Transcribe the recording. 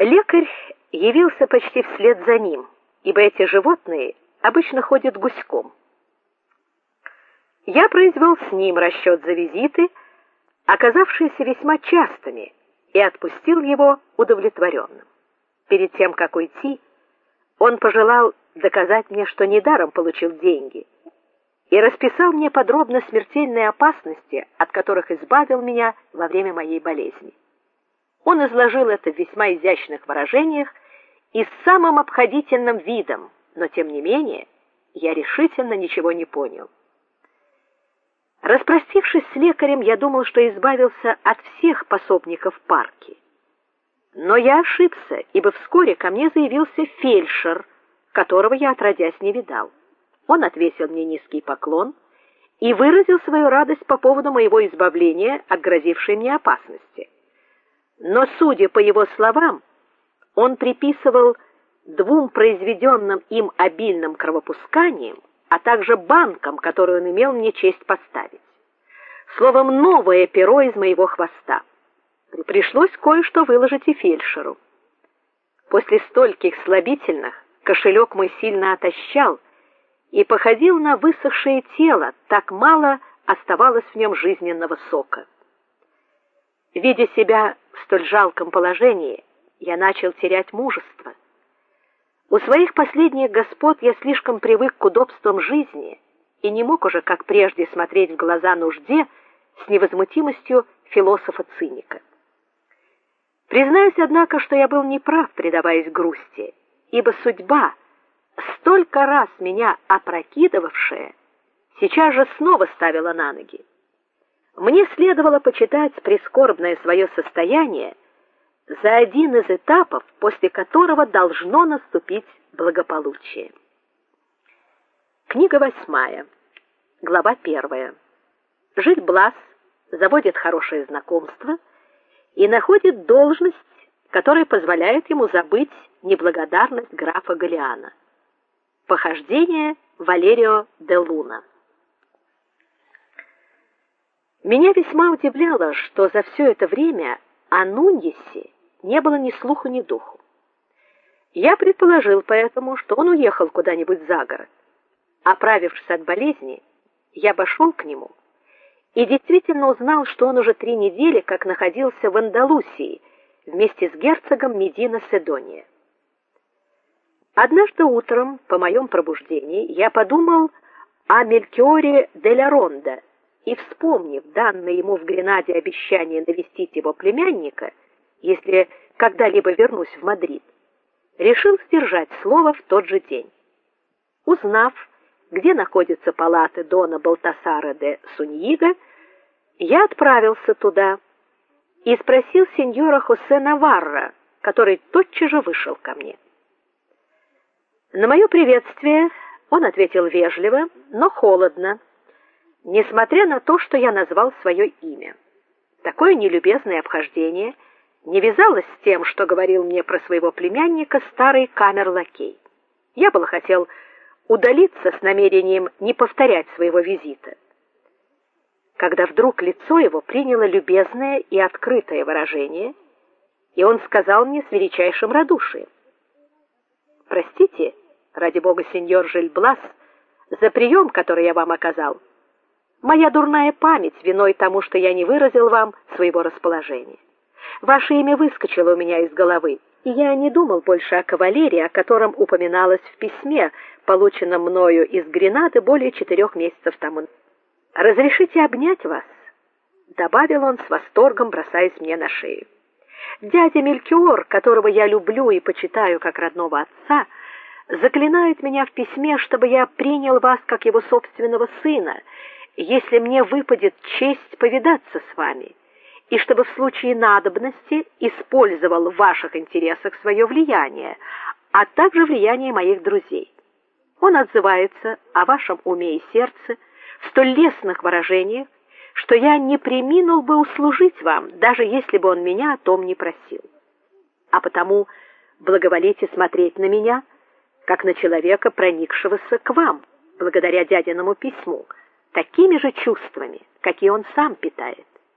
Лекарь явился почти вслед за ним, ибо эти животные обычно ходят гуськом. Я произвел с ним расчет за визиты, оказавшиеся весьма частыми, и отпустил его удовлетворенным. Перед тем как уйти, он пожелал доказать мне, что недаром получил деньги, и расписал мне подробно смертельные опасности, от которых избавил меня во время моей болезни. Он изложил это в весьма изящных выражениях и с самым обходительным видом, но тем не менее я решительно ничего не понял. Распростившись с лекарем, я думал, что избавился от всех пособников парки. Но я ошибся, ибо вскоре ко мне заявился фельдшер, которого я отродясь не видал. Он отвесил мне низкий поклон и выразил свою радость по поводу моего избавления от грозившей мне опасности. Но, судя по его словам, он приписывал двум произведенным им обильным кровопусканиям, а также банкам, которые он имел мне честь поставить. Словом, новое перо из моего хвоста. Пришлось кое-что выложить и фельдшеру. После стольких слабительных кошелек мой сильно отощал и походил на высохшее тело, так мало оставалось в нем жизненного сока. Видя себя в столь жалком положении, я начал терять мужество. У своих последних господ я слишком привык к удобствам жизни и не мог уже, как прежде, смотреть в глаза нужде с невозмутимостью философа-циника. Признаюсь, однако, что я был неправ, предаваясь грусти, ибо судьба, столько раз меня опрокидывавшая, сейчас же снова ставила на ноги. Мне следовало почитать прискорбное свое состояние за один из этапов, после которого должно наступить благополучие. Книга восьмая. Глава первая. Жиль Блас заводит хорошее знакомство и находит должность, которая позволяет ему забыть неблагодарность графа Галиана. Похождение Валерио де Луна. Меня весьма удивляло, что за все это время о Нуньесе не было ни слуху, ни духу. Я предположил поэтому, что он уехал куда-нибудь за город. Оправившись от болезни, я пошел к нему и действительно узнал, что он уже три недели как находился в Андалусии вместе с герцогом Медина Седония. Однажды утром, по моем пробуждении, я подумал о Мелькиоре де ла Ронда и вспомнив данное ему в Гренаде обещание навестить его племянника, если когда-либо вернусь в Мадрид, решил сдержать слово в тот же день. Узнав, где находятся палаты дона Балтасара де Суньига, я отправился туда и спросил сеньора Хосе Наварра, который тотчас же вышел ко мне. На мое приветствие он ответил вежливо, но холодно несмотря на то, что я назвал свое имя. Такое нелюбезное обхождение не вязалось с тем, что говорил мне про своего племянника старый камер-лакей. Я было хотел удалиться с намерением не повторять своего визита. Когда вдруг лицо его приняло любезное и открытое выражение, и он сказал мне с величайшим радушием: "Простите, ради бога, сеньор Жильблас, за прием, который я вам оказал. Моя дурная память виной тому, что я не выразил вам своего расположения. Ваше имя выскочило у меня из головы, и я не думал больше о кавалерии, о котором упоминалось в письме, полученном мною из Гренады более четырех месяцев тому. Разрешите обнять вас, добавил он с восторгом, бросаясь мне на шею. Дядя Мелькиор, которого я люблю и почитаю как родного отца, заклинает меня в письме, чтобы я принял вас как его собственного сына если мне выпадет честь повидаться с вами, и чтобы в случае надобности использовал в ваших интересах свое влияние, а также влияние моих друзей. Он отзывается о вашем уме и сердце в столь лестных выражениях, что я не преминул бы услужить вам, даже если бы он меня о том не просил. А потому благоволите смотреть на меня, как на человека, проникшегося к вам, благодаря дядиному письму такими же чувствами, какие он сам питает.